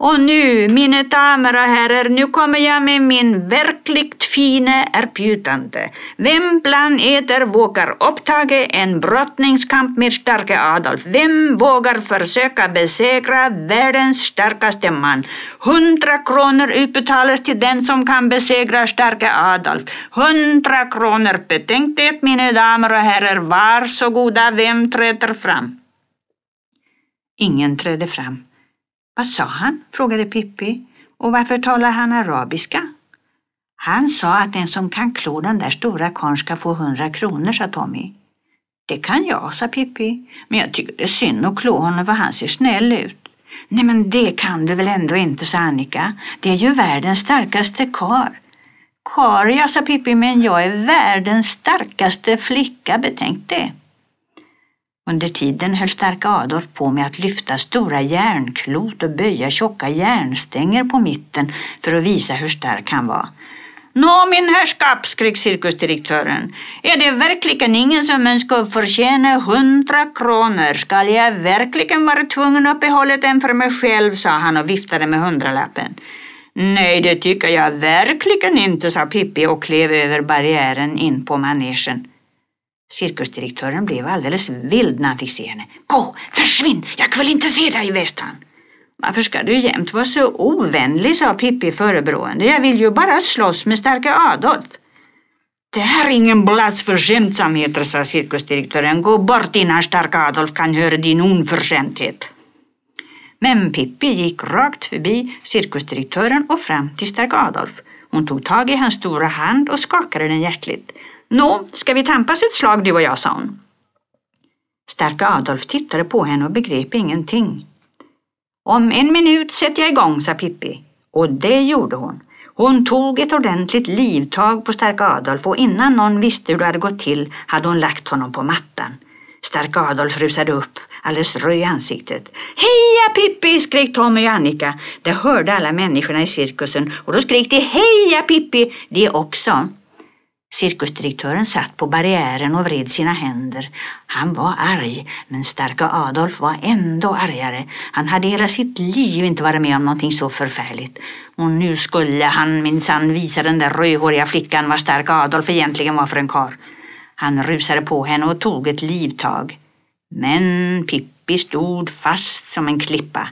Och nu, mina damer och herrar, nu kommer jag med min verkligt fina erbjudande. Vem bland eder vågar upptaga en brottningskamp med starke Adolf? Vem vågar försöka besegra världens starkaste man? Hundra kronor utbetalas till den som kan besegra starke Adolf. Hundra kronor. Betänk det, mina damer och herrar. Varsågoda, vem träder fram? Ingen trädde fram. Vad sa han? frågade Pippi. Och varför talar han arabiska? Han sa att den som kan klå den där stora karln ska få hundra kronor, sa Tommy. Det kan jag, sa Pippi. Men jag tycker det är synd att klå honom för han ser snäll ut. Nej men det kan du väl ändå inte, sa Annika. Det är ju världens starkaste kar. Kar, ja, sa Pippi, men jag är världens starkaste flicka, betänk det. Under tiden höll starka Adolf på med att lyfta stora järnklot och böja tjocka järnstänger på mitten för att visa hur stark han var. Nå, min herrskap, skrek cirkusdirektören, är det verkligen ingen som önskar förtjäna hundra kronor? Skall jag verkligen vara tvungen att behålla den för mig själv, sa han och viftade med hundralappen. Nej, det tycker jag verkligen inte, sa Pippi och klev över barriären in på manegen. Cirkusdirektören blev alldeles vild när han fick se henne. Gå, försvinn, jag vill inte se dig, i han. Varför ska du jämt vara så ovänlig, sa Pippi förebrående. Jag vill ju bara slåss med starka Adolf. Det här är ingen plats för skämtsamheter, sa cirkusdirektören. Gå bort innan starka Adolf kan höra din oförskämdhet. Men Pippi gick rakt förbi cirkusdirektören och fram till starka Adolf. Hon tog tag i hans stora hand och skakade den hjärtligt. Nå, ska vi tampas ett slag du och jag, sa hon. Starka Adolf tittade på henne och begrep ingenting. Om en minut sätter jag igång, sa Pippi. Och det gjorde hon. Hon tog ett ordentligt livtag på Starka Adolf och innan någon visste hur det hade gått till hade hon lagt honom på mattan. Starka Adolf rusade upp, alldeles röd i ansiktet. Heja Pippi! skrek Tommy och Annika. Det hörde alla människorna i cirkusen och då skrek de Heja Pippi! Det också. Cirkusdirektören satt på barriären och vred sina händer. Han var arg, men starka Adolf var ändå argare. Han hade hela sitt liv inte varit med om någonting så förfärligt. Och nu skulle han minsann visa den där rödhåriga flickan vad starka Adolf egentligen var för en kar. Han rusade på henne och tog ett livtag. Men Pippi stod fast som en klippa.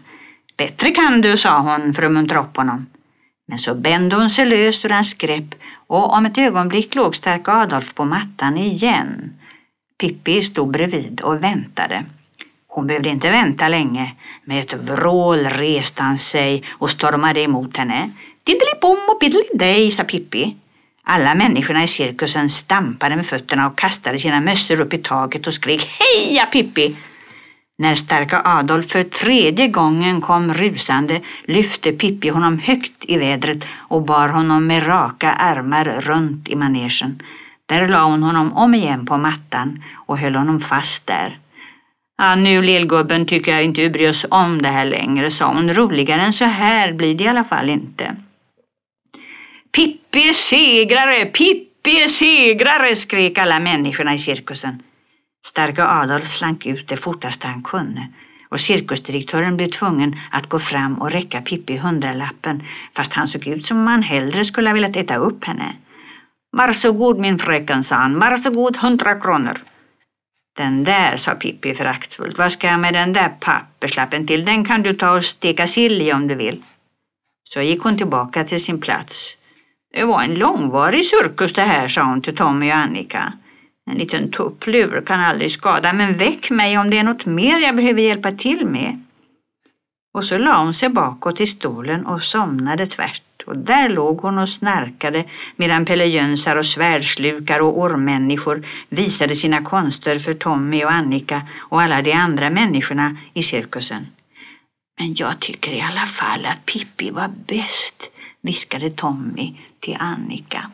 Bättre kan du, sa hon för att muntra upp honom. Men så bände hon sig löst ur hans grepp och om ett ögonblick låg starka Adolf på mattan igen. Pippi stod bredvid och väntade. Hon behövde inte vänta länge. Med ett vrål reste han sig och stormade emot henne. Diddeli-bom och piddeli-dej, sa Pippi. Alla människorna i cirkusen stampade med fötterna och kastade sina mössor upp i taket och skrek Heja Pippi! När starka Adolf för tredje gången kom rusande lyfte Pippi honom högt i vädret och bar honom med raka armar runt i manegen. Där la hon honom om igen på mattan och höll honom fast där. Ja, nu lillgubben tycker jag inte vi bryr oss om det här längre, sa hon. Roligare än så här blir det i alla fall inte. Pippi är segrare! Pippi är segrare! skrek alla människorna i cirkusen. Starke Adolf slank ut det fortaste han kunde och cirkusdirektören blev tvungen att gå fram och räcka Pippi hundralappen fast han såg ut som om han hellre skulle ha velat äta upp henne. Varsågod min fröken, sa han. Varsågod hundra kronor. Den där, sa Pippi föraktfullt. Vad ska jag med den där papperslappen till? Den kan du ta och steka sill i om du vill. Så gick hon tillbaka till sin plats. Det var en långvarig cirkus det här, sa hon till Tommy och Annika. En liten tupplur kan aldrig skada, men väck mig om det är något mer jag behöver hjälpa till med. Och så la hon sig bakåt i stolen och somnade tvärt. Och där låg hon och snarkade medan pellejönsar och svärdslukar och ormmänniskor visade sina konster för Tommy och Annika och alla de andra människorna i cirkusen. Men jag tycker i alla fall att Pippi var bäst, viskade Tommy till Annika.